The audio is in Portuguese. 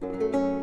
Música